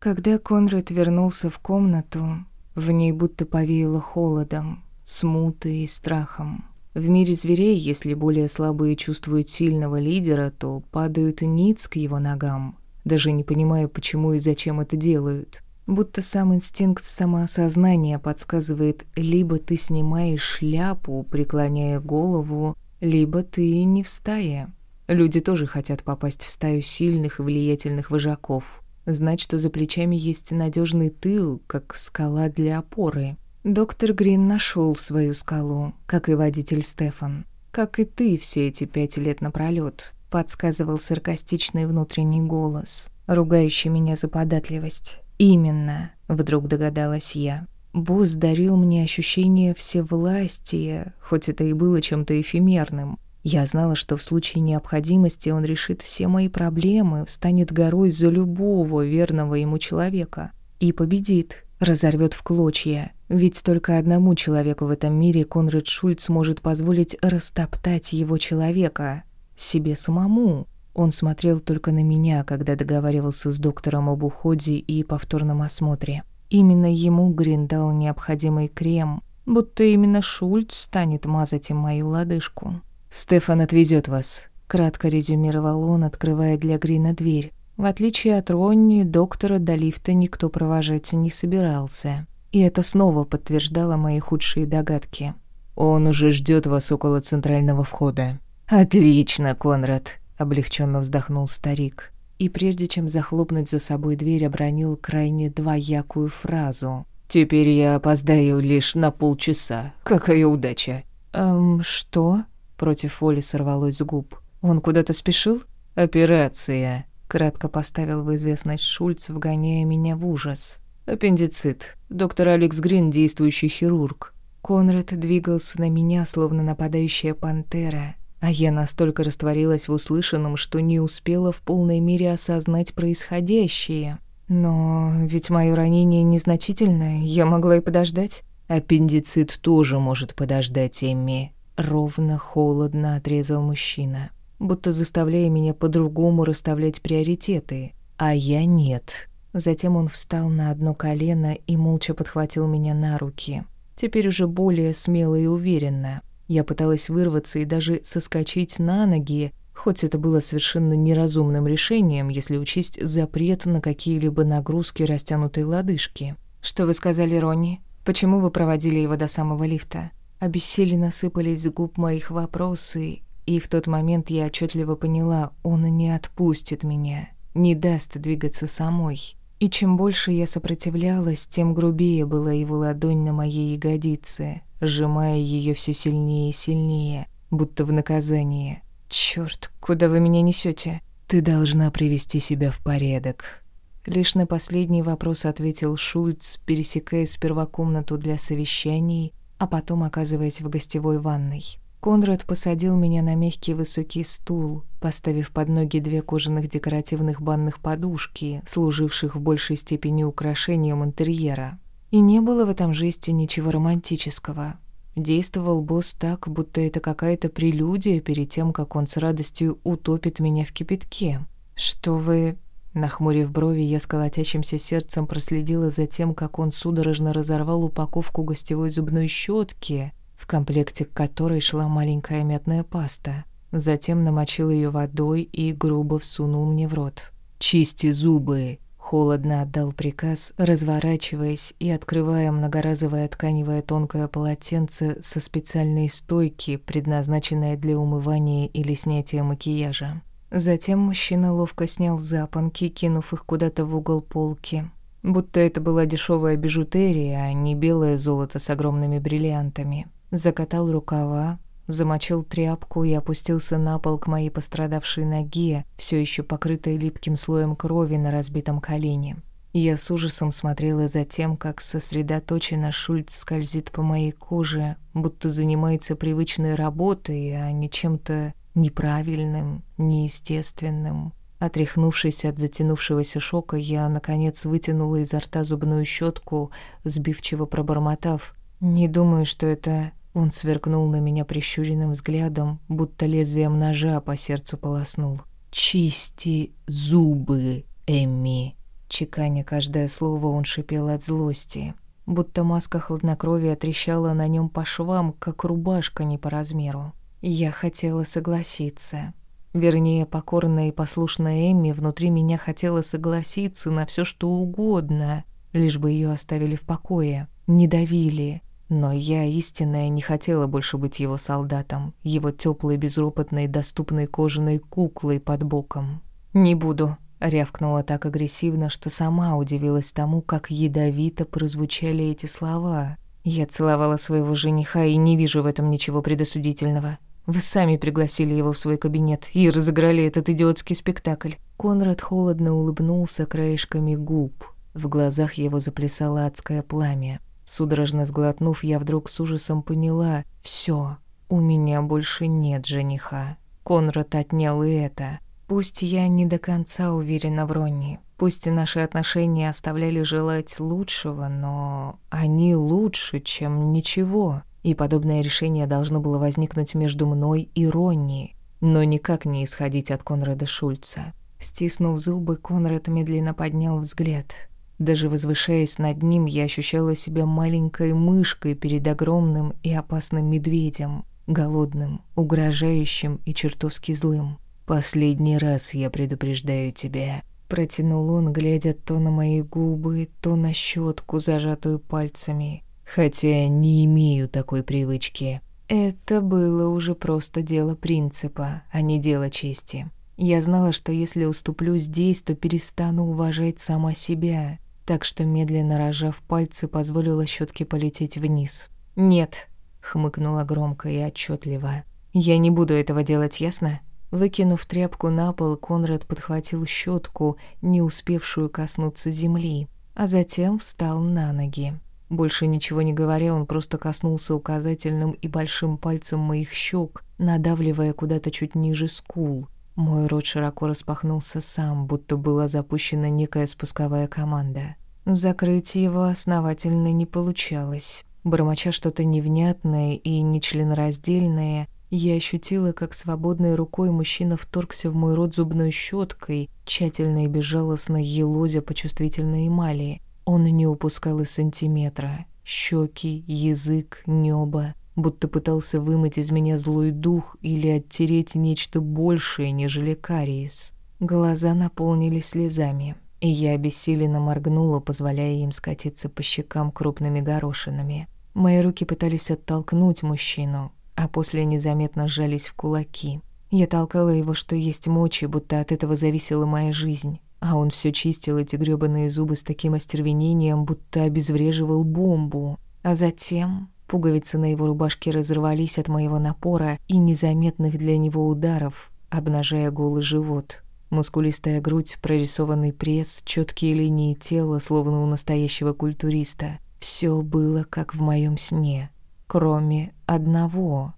Когда Конрад вернулся в комнату, в ней будто повеяло холодом, смутой и страхом. В мире зверей, если более слабые чувствуют сильного лидера, то падают ниц к его ногам, даже не понимая, почему и зачем это делают. Будто сам инстинкт самоосознания подсказывает, либо ты снимаешь шляпу, преклоняя голову, либо ты не в стае. Люди тоже хотят попасть в стаю сильных и влиятельных вожаков. Знать, что за плечами есть надежный тыл, как скала для опоры. Доктор Грин нашел свою скалу, как и водитель Стефан. Как и ты все эти пять лет напролёт, подсказывал саркастичный внутренний голос, ругающий меня за податливость. «Именно», — вдруг догадалась я. Босс дарил мне ощущение всевластия, хоть это и было чем-то эфемерным. Я знала, что в случае необходимости он решит все мои проблемы, встанет горой за любого верного ему человека. И победит, разорвет в клочья. Ведь только одному человеку в этом мире Конрад Шульц может позволить растоптать его человека. Себе самому. Он смотрел только на меня, когда договаривался с доктором об уходе и повторном осмотре. Именно ему Грин дал необходимый крем, будто именно Шульц станет мазать им мою лодыжку. «Стефан отвезет вас», — кратко резюмировал он, открывая для Грина дверь. В отличие от Ронни, доктора до лифта никто провожать не собирался. И это снова подтверждало мои худшие догадки. «Он уже ждет вас около центрального входа». «Отлично, Конрад», облегченно вздохнул старик. И прежде чем захлопнуть за собой дверь, обронил крайне двоякую фразу. «Теперь я опоздаю лишь на полчаса. Какая удача!» «Эм, что?» Против воли сорвалось с губ. «Он куда-то спешил?» «Операция», — кратко поставил в известность Шульц, вгоняя меня в ужас. «Аппендицит. Доктор Алекс Грин, действующий хирург». Конрад двигался на меня, словно нападающая пантера, а я настолько растворилась в услышанном, что не успела в полной мере осознать происходящее. Но ведь мое ранение незначительное, я могла и подождать. Аппендицит тоже может подождать, Эмми. Ровно, холодно отрезал мужчина, будто заставляя меня по-другому расставлять приоритеты. А я нет. Затем он встал на одно колено и молча подхватил меня на руки. Теперь уже более смело и уверенно. Я пыталась вырваться и даже соскочить на ноги, хоть это было совершенно неразумным решением, если учесть запрет на какие-либо нагрузки растянутой лодыжки. «Что вы сказали, Ронни? Почему вы проводили его до самого лифта?» Обессиленно сыпались с губ моих вопросы, и в тот момент я отчетливо поняла, он не отпустит меня, не даст двигаться самой. И чем больше я сопротивлялась, тем грубее была его ладонь на моей ягодице, сжимая ее все сильнее и сильнее, будто в наказание. Черт, куда вы меня несете? Ты должна привести себя в порядок. Лишь на последний вопрос ответил Шульц, пересекая сперва комнату для совещаний, а потом оказываясь в гостевой ванной. Конрад посадил меня на мягкий высокий стул, поставив под ноги две кожаных декоративных банных подушки, служивших в большей степени украшением интерьера. И не было в этом жесте ничего романтического. Действовал босс так, будто это какая-то прелюдия перед тем, как он с радостью утопит меня в кипятке. «Что вы...» Нахмурив брови, я с колотящимся сердцем проследила за тем, как он судорожно разорвал упаковку гостевой зубной щетки, в комплекте к которой шла маленькая мятная паста. Затем намочил ее водой и грубо всунул мне в рот. «Чисти зубы!» Холодно отдал приказ, разворачиваясь и открывая многоразовое тканевое тонкое полотенце со специальной стойки, предназначенной для умывания или снятия макияжа. Затем мужчина ловко снял запонки, кинув их куда-то в угол полки. Будто это была дешевая бижутерия, а не белое золото с огромными бриллиантами закатал рукава, замочил тряпку и опустился на пол к моей пострадавшей ноге, все еще покрытой липким слоем крови на разбитом колене. Я с ужасом смотрела за тем, как сосредоточенно Шульц скользит по моей коже, будто занимается привычной работой, а не чем-то неправильным, неестественным. Отряхнувшись от затянувшегося шока, я, наконец, вытянула изо рта зубную щетку, сбивчиво пробормотав. «Не думаю, что это он сверкнул на меня прищуренным взглядом, будто лезвием ножа по сердцу полоснул. «Чисти зубы, Эмми!» Чеканя каждое слово, он шипел от злости, будто маска хладнокровия трещала на нем по швам, как рубашка не по размеру. Я хотела согласиться. Вернее, покорная и послушная Эмми внутри меня хотела согласиться на все что угодно, лишь бы ее оставили в покое, не давили, но я, истинная, не хотела больше быть его солдатом, его теплой, безропотной, доступной кожаной куклой под боком. «Не буду», — рявкнула так агрессивно, что сама удивилась тому, как ядовито прозвучали эти слова. «Я целовала своего жениха и не вижу в этом ничего предосудительного. Вы сами пригласили его в свой кабинет и разыграли этот идиотский спектакль». Конрад холодно улыбнулся краешками губ. В глазах его заплясало адское пламя. Судорожно сглотнув, я вдруг с ужасом поняла — все, у меня больше нет жениха. Конрад отнял и это. Пусть я не до конца уверена в Ронни, пусть и наши отношения оставляли желать лучшего, но они лучше, чем ничего. И подобное решение должно было возникнуть между мной и Ронни, но никак не исходить от Конрада Шульца. Стиснув зубы, Конрад медленно поднял взгляд — даже возвышаясь над ним, я ощущала себя маленькой мышкой перед огромным и опасным медведем, голодным, угрожающим и чертовски злым. «Последний раз я предупреждаю тебя», — протянул он, глядя то на мои губы, то на щетку, зажатую пальцами. «Хотя не имею такой привычки». Это было уже просто дело принципа, а не дело чести. Я знала, что если уступлю здесь, то перестану уважать сама себя так что, медленно рожав пальцы, позволила щетке полететь вниз. «Нет», — хмыкнула громко и отчетливо. «Я не буду этого делать, ясно?» Выкинув тряпку на пол, Конрад подхватил щетку, не успевшую коснуться земли, а затем встал на ноги. Больше ничего не говоря, он просто коснулся указательным и большим пальцем моих щек, надавливая куда-то чуть ниже скул. Мой рот широко распахнулся сам, будто была запущена некая спусковая команда. Закрыть его основательно не получалось. Бормоча что-то невнятное и нечленораздельное, я ощутила, как свободной рукой мужчина вторгся в мой рот зубной щеткой, тщательно и безжалостно елозя по чувствительной эмали. Он не упускал и сантиметра. Щеки, язык, небо, будто пытался вымыть из меня злой дух или оттереть нечто большее, нежели кариес. Глаза наполнились слезами, и я обессиленно моргнула, позволяя им скатиться по щекам крупными горошинами. Мои руки пытались оттолкнуть мужчину, а после незаметно сжались в кулаки. Я толкала его, что есть мочи, будто от этого зависела моя жизнь. А он все чистил эти грёбаные зубы с таким остервенением, будто обезвреживал бомбу. А затем Пуговицы на его рубашке разорвались от моего напора и незаметных для него ударов, обнажая голый живот. Мускулистая грудь, прорисованный пресс, четкие линии тела, словно у настоящего культуриста. Все было как в моем сне, кроме одного.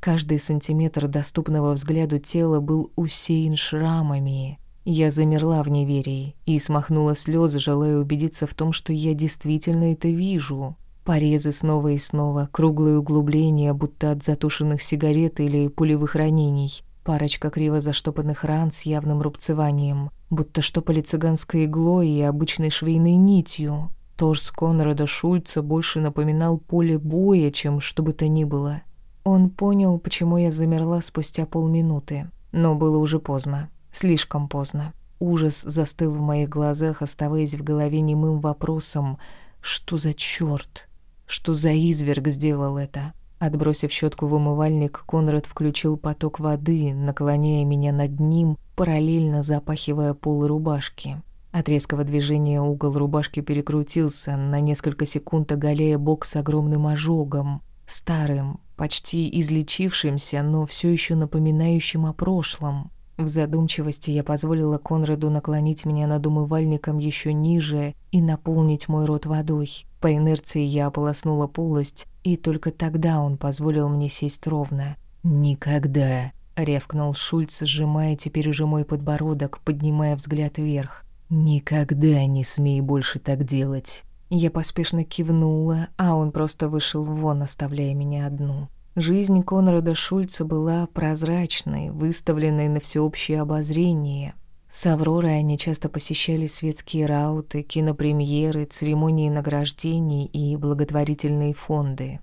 Каждый сантиметр доступного взгляду тела был усеян шрамами. Я замерла в неверии и смахнула слезы, желая убедиться в том, что я действительно это вижу. Порезы снова и снова, круглые углубления, будто от затушенных сигарет или пулевых ранений. Парочка криво заштопанных ран с явным рубцеванием, будто штопали цыганской иглой и обычной швейной нитью. Торс Конрада Шульца больше напоминал поле боя, чем что бы то ни было. Он понял, почему я замерла спустя полминуты. Но было уже поздно. Слишком поздно. Ужас застыл в моих глазах, оставаясь в голове немым вопросом «Что за чёрт?» Что за изверг сделал это? Отбросив щетку в умывальник, Конрад включил поток воды, наклоняя меня над ним, параллельно запахивая полы рубашки. От резкого движения угол рубашки перекрутился, на несколько секунд оголяя бок с огромным ожогом, старым, почти излечившимся, но все еще напоминающим о прошлом. В задумчивости я позволила Конраду наклонить меня над умывальником еще ниже и наполнить мой рот водой. По инерции я ополоснула полость, и только тогда он позволил мне сесть ровно. «Никогда!» — рявкнул Шульц, сжимая теперь уже мой подбородок, поднимая взгляд вверх. «Никогда не смей больше так делать!» Я поспешно кивнула, а он просто вышел вон, оставляя меня одну. Жизнь Конрада Шульца была прозрачной, выставленной на всеобщее обозрение. С Авророй они часто посещали светские рауты, кинопремьеры, церемонии награждений и благотворительные фонды.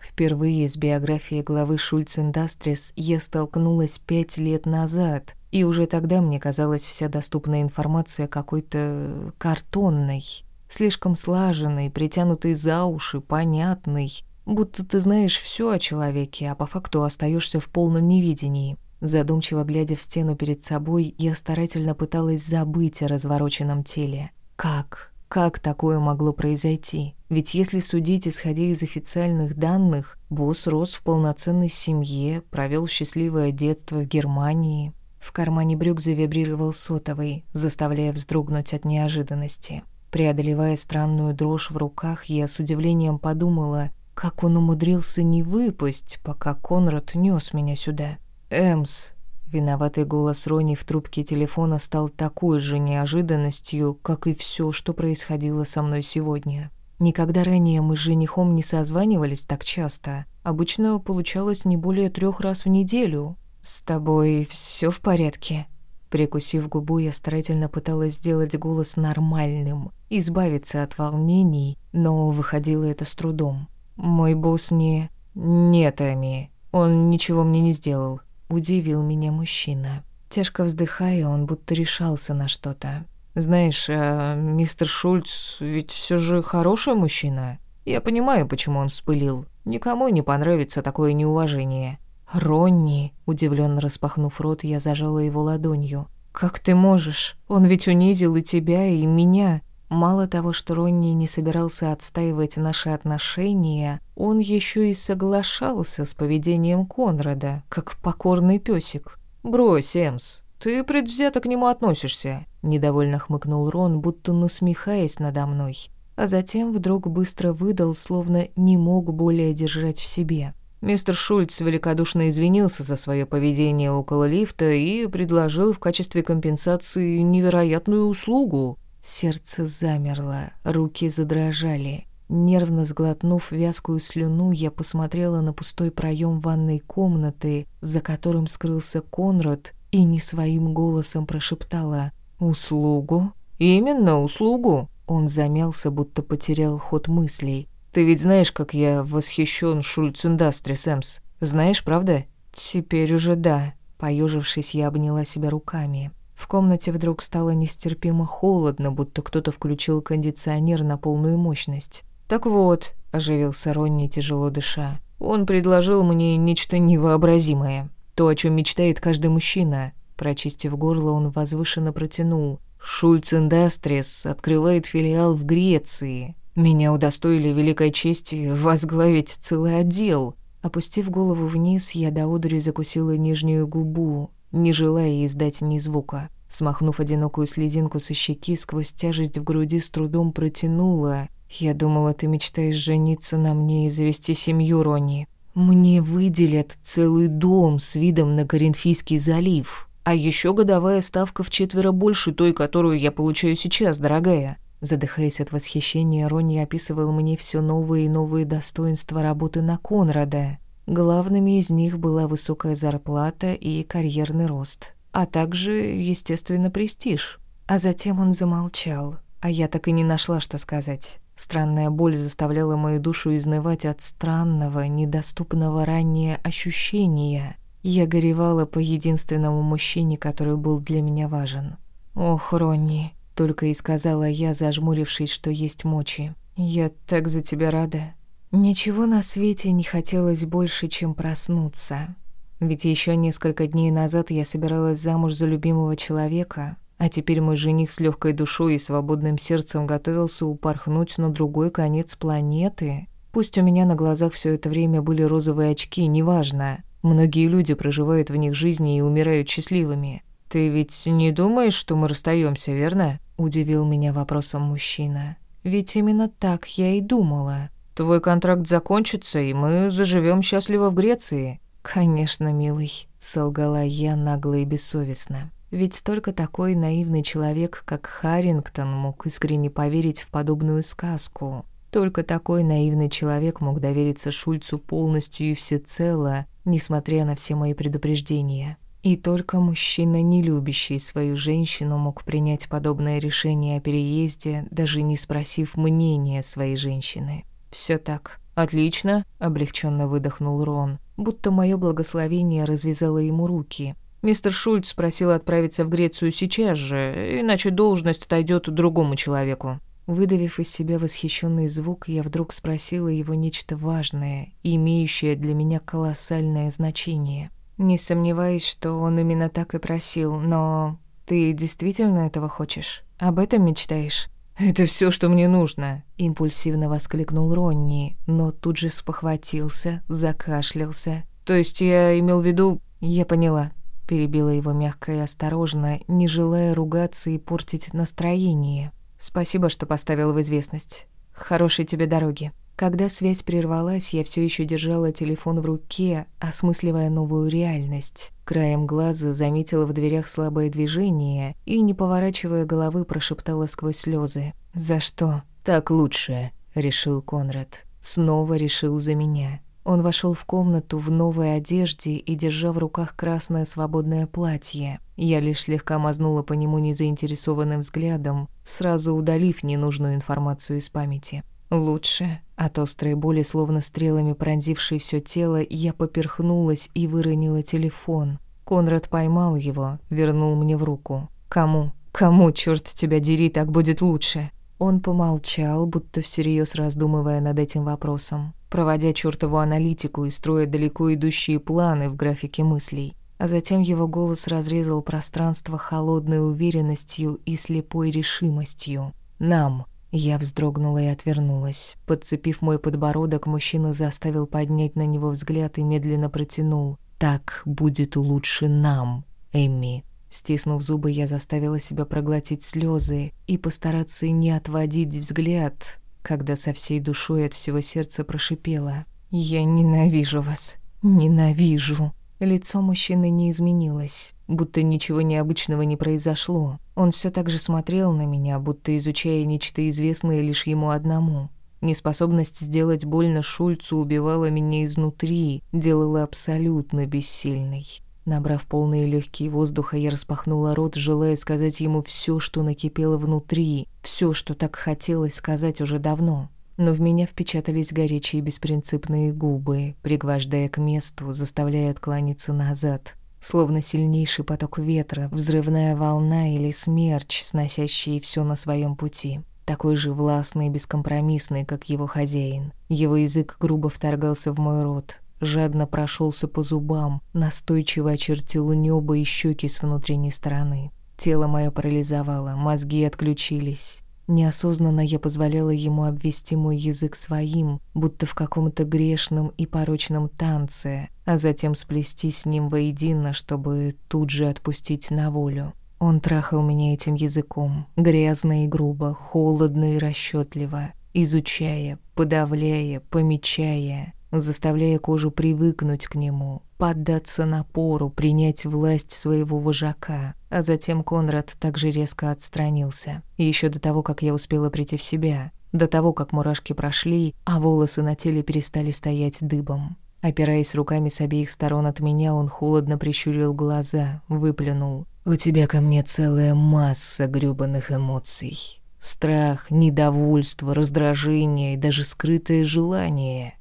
Впервые с биографией главы Шульц Индастрис я столкнулась пять лет назад, и уже тогда мне казалась вся доступная информация какой-то картонной, слишком слаженной, притянутой за уши, понятной, Будто ты знаешь все о человеке, а по факту остаешься в полном невидении. Задумчиво глядя в стену перед собой, я старательно пыталась забыть о развороченном теле. Как? Как такое могло произойти? Ведь если судить, исходя из официальных данных, босс рос в полноценной семье, провел счастливое детство в Германии. В кармане брюк завибрировал сотовый, заставляя вздрогнуть от неожиданности. Преодолевая странную дрожь в руках, я с удивлением подумала, как он умудрился не выпасть, пока Конрад нёс меня сюда? Эмс. Виноватый голос Рони в трубке телефона стал такой же неожиданностью, как и все, что происходило со мной сегодня. Никогда ранее мы с женихом не созванивались так часто. Обычно получалось не более трех раз в неделю. «С тобой все в порядке?» Прикусив губу, я старательно пыталась сделать голос нормальным, избавиться от волнений, но выходило это с трудом. Мой босс не... Нет, Эми, он ничего мне не сделал. Удивил меня мужчина. Тяжко вздыхая, он будто решался на что-то. Знаешь, а мистер Шульц ведь все же хороший мужчина. Я понимаю, почему он вспылил. Никому не понравится такое неуважение. Ронни, удивленно распахнув рот, я зажала его ладонью. Как ты можешь? Он ведь унизил и тебя, и меня. Мало того, что Ронни не собирался отстаивать наши отношения, он еще и соглашался с поведением Конрада, как покорный песик. «Брось, Эмс, ты предвзято к нему относишься», — недовольно хмыкнул Рон, будто насмехаясь надо мной. а затем вдруг быстро выдал, словно не мог более держать в себе. Мистер Шульц великодушно извинился за свое поведение около лифта и предложил в качестве компенсации невероятную услугу. Сердце замерло, руки задрожали. Нервно сглотнув вязкую слюну, я посмотрела на пустой проем ванной комнаты, за которым скрылся Конрад, и не своим голосом прошептала «Услугу?» «Именно услугу!» Он замялся, будто потерял ход мыслей. «Ты ведь знаешь, как я восхищен Шульц Индастри, Сэмс? Знаешь, правда?» «Теперь уже да». Поежившись, я обняла себя руками. В комнате вдруг стало нестерпимо холодно, будто кто-то включил кондиционер на полную мощность. «Так вот», — оживился Ронни, тяжело дыша, «он предложил мне нечто невообразимое. То, о чем мечтает каждый мужчина». Прочистив горло, он возвышенно протянул. «Шульц Индастрис открывает филиал в Греции. Меня удостоили великой чести возглавить целый отдел». Опустив голову вниз, я до одури закусила нижнюю губу, не желая издать ни звука. Смахнув одинокую слезинку со щеки, сквозь тяжесть в груди с трудом протянула. «Я думала, ты мечтаешь жениться на мне и завести семью, Ронни. Мне выделят целый дом с видом на Коринфийский залив. А еще годовая ставка в четверо больше той, которую я получаю сейчас, дорогая». Задыхаясь от восхищения, Ронни описывал мне все новые и новые достоинства работы на Конрада. Главными из них была высокая зарплата и карьерный рост, а также, естественно, престиж. А затем он замолчал, а я так и не нашла, что сказать. Странная боль заставляла мою душу изнывать от странного, недоступного ранее ощущения. Я горевала по единственному мужчине, который был для меня важен. «Ох, Ронни», — только и сказала я, зажмурившись, что есть мочи. «Я так за тебя рада». Ничего на свете не хотелось больше, чем проснуться. Ведь еще несколько дней назад я собиралась замуж за любимого человека, а теперь мой жених с легкой душой и свободным сердцем готовился упорхнуть на другой конец планеты. Пусть у меня на глазах все это время были розовые очки, неважно. Многие люди проживают в них жизни и умирают счастливыми. «Ты ведь не думаешь, что мы расстаемся, верно?» – удивил меня вопросом мужчина. «Ведь именно так я и думала». Твой контракт закончится, и мы заживем счастливо в Греции». «Конечно, милый», — солгала я нагло и бессовестно. Ведь только такой наивный человек, как Харрингтон, мог искренне поверить в подобную сказку. Только такой наивный человек мог довериться Шульцу полностью и всецело, несмотря на все мои предупреждения. И только мужчина, не любящий свою женщину, мог принять подобное решение о переезде, даже не спросив мнения своей женщины. Все так. Отлично, облегченно выдохнул Рон, будто мое благословение развязало ему руки. Мистер Шульц просил отправиться в Грецию сейчас же, иначе должность отойдет другому человеку. Выдавив из себя восхищенный звук, я вдруг спросила его нечто важное, имеющее для меня колоссальное значение. Не сомневаюсь, что он именно так и просил, но ты действительно этого хочешь? Об этом мечтаешь? «Это все, что мне нужно», — импульсивно воскликнул Ронни, но тут же спохватился, закашлялся. «То есть я имел в виду...» «Я поняла», — перебила его мягко и осторожно, не желая ругаться и портить настроение. «Спасибо, что поставил в известность. Хорошей тебе дороги». Когда связь прервалась, я все еще держала телефон в руке, осмысливая новую реальность. Краем глаза заметила в дверях слабое движение и, не поворачивая головы, прошептала сквозь слезы. «За что?» «Так лучше», — решил Конрад. Снова решил за меня. Он вошел в комнату в новой одежде и, держа в руках красное свободное платье. Я лишь слегка мазнула по нему незаинтересованным взглядом, сразу удалив ненужную информацию из памяти. Лучше. От острой боли, словно стрелами пронзившей все тело, я поперхнулась и выронила телефон. Конрад поймал его, вернул мне в руку. «Кому? Кому, черт тебя дери, так будет лучше?» Он помолчал, будто всерьез раздумывая над этим вопросом, проводя чертову аналитику и строя далеко идущие планы в графике мыслей. А затем его голос разрезал пространство холодной уверенностью и слепой решимостью. «Нам». Я вздрогнула и отвернулась. Подцепив мой подбородок, мужчина заставил поднять на него взгляд и медленно протянул. «Так будет лучше нам, Эмми». Стиснув зубы, я заставила себя проглотить слезы и постараться не отводить взгляд. когда со всей душой от всего сердца прошипела. «Я ненавижу вас. Ненавижу». Лицо мужчины не изменилось, будто ничего необычного не произошло. Он все так же смотрел на меня, будто изучая нечто известное лишь ему одному. Неспособность сделать больно Шульцу убивала меня изнутри, делала абсолютно бессильной. Набрав полные легкие воздуха, я распахнула рот, желая сказать ему все, что накипело внутри, все, что так хотелось сказать уже давно. Но в меня впечатались горячие беспринципные губы, пригвождая к месту, заставляя отклониться назад. Словно сильнейший поток ветра, взрывная волна или смерч, сносящий все на своем пути такой же властный и бескомпромиссный, как его хозяин. Его язык грубо вторгался в мой рот, жадно прошелся по зубам, настойчиво очертил небо и щеки с внутренней стороны. Тело мое парализовало, мозги отключились. Неосознанно я позволяла ему обвести мой язык своим, будто в каком-то грешном и порочном танце, а затем сплести с ним воедино, чтобы тут же отпустить на волю. Он трахал меня этим языком, грязно и грубо, холодно и расчетливо, изучая, подавляя, помечая, заставляя кожу привыкнуть к нему, поддаться напору, принять власть своего вожака. А затем Конрад также резко отстранился. Еще до того, как я успела прийти в себя, до того, как мурашки прошли, а волосы на теле перестали стоять дыбом. Опираясь руками с обеих сторон от меня, он холодно прищурил глаза, выплюнул. У тебя ко мне целая масса грёбаных эмоций. Страх, недовольство, раздражение и даже скрытое желание.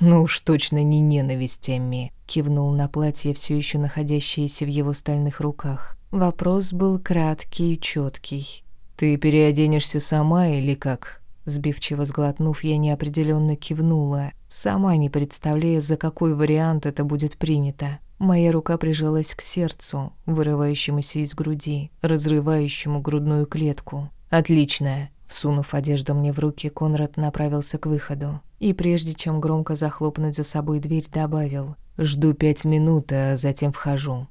Ну уж точно не ненависть, Эмми. Кивнул на платье, все еще находящееся в его стальных руках. Вопрос был краткий и четкий. Ты переоденешься сама или как? Сбивчиво сглотнув, я неопределенно кивнула, сама не представляя, за какой вариант это будет принято. Моя рука прижалась к сердцу, вырывающемуся из груди, разрывающему грудную клетку. «Отлично!» Всунув одежду мне в руки, Конрад направился к выходу. И прежде чем громко захлопнуть за собой дверь, добавил «Жду пять минут, а затем вхожу».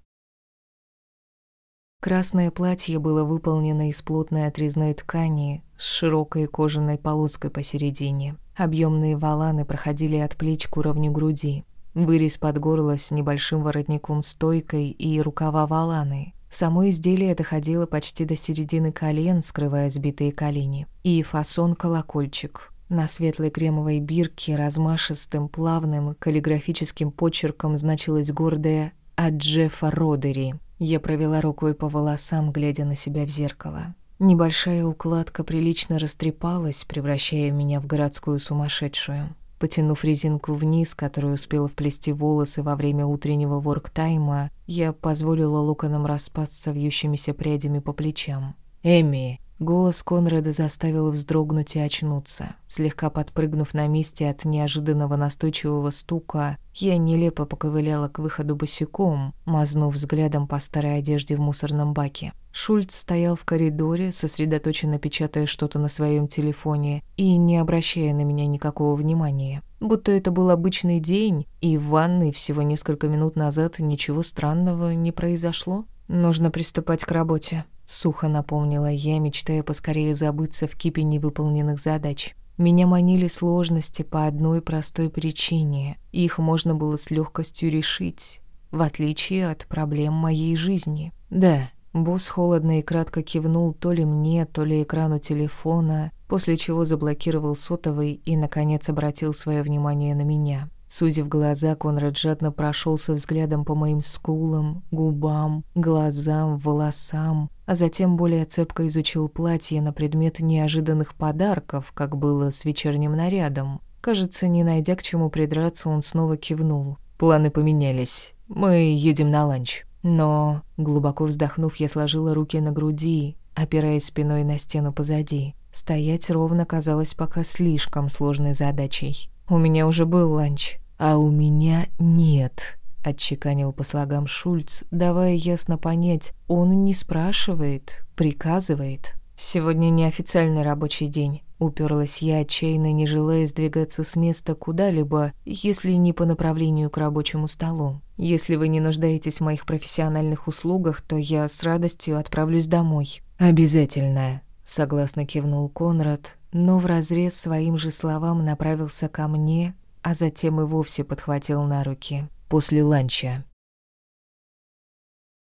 Красное платье было выполнено из плотной отрезной ткани с широкой кожаной полоской посередине. Объемные валаны проходили от плеч к уровню груди. Вырез под горло с небольшим воротником-стойкой и рукава валаны. Само изделие доходило почти до середины колен, скрывая сбитые колени. И фасон-колокольчик. На светлой кремовой бирке размашистым, плавным, каллиграфическим почерком значилось гордое «От Джеффа Родери». Я провела рукой по волосам, глядя на себя в зеркало. Небольшая укладка прилично растрепалась, превращая меня в городскую сумасшедшую. Потянув резинку вниз, которую успела вплести волосы во время утреннего ворктайма, я позволила локонам распасться вьющимися прядями по плечам. «Эми!» Голос Конрада заставил вздрогнуть и очнуться. Слегка подпрыгнув на месте от неожиданного настойчивого стука, я нелепо поковыляла к выходу босиком, мазнув взглядом по старой одежде в мусорном баке. Шульц стоял в коридоре, сосредоточенно печатая что-то на своем телефоне и не обращая на меня никакого внимания. Будто это был обычный день, и в ванной всего несколько минут назад ничего странного не произошло. Нужно приступать к работе. Сухо напомнила я, мечтая поскорее забыться в кипе невыполненных задач. Меня манили сложности по одной простой причине. Их можно было с легкостью решить, в отличие от проблем моей жизни. Да, босс холодно и кратко кивнул то ли мне, то ли экрану телефона, после чего заблокировал сотовый и, наконец, обратил свое внимание на меня. Сузив глаза, Конрад жадно прошелся взглядом по моим скулам, губам, глазам, волосам, а затем более цепко изучил платье на предмет неожиданных подарков, как было с вечерним нарядом. Кажется, не найдя к чему придраться, он снова кивнул. «Планы поменялись. Мы едем на ланч». Но, глубоко вздохнув, я сложила руки на груди, опираясь спиной на стену позади. Стоять ровно казалось пока слишком сложной задачей. У меня уже был ланч, а у меня нет, отчеканил по слогам Шульц, давая ясно понять, он не спрашивает, приказывает. Сегодня неофициальный рабочий день. Уперлась я, отчаянно не желая сдвигаться с места куда-либо, если не по направлению к рабочему столу. Если вы не нуждаетесь в моих профессиональных услугах, то я с радостью отправлюсь домой. Обязательно, согласно кивнул Конрад, но вразрез своим же словам направился ко мне, а затем и вовсе подхватил на руки. «После ланча.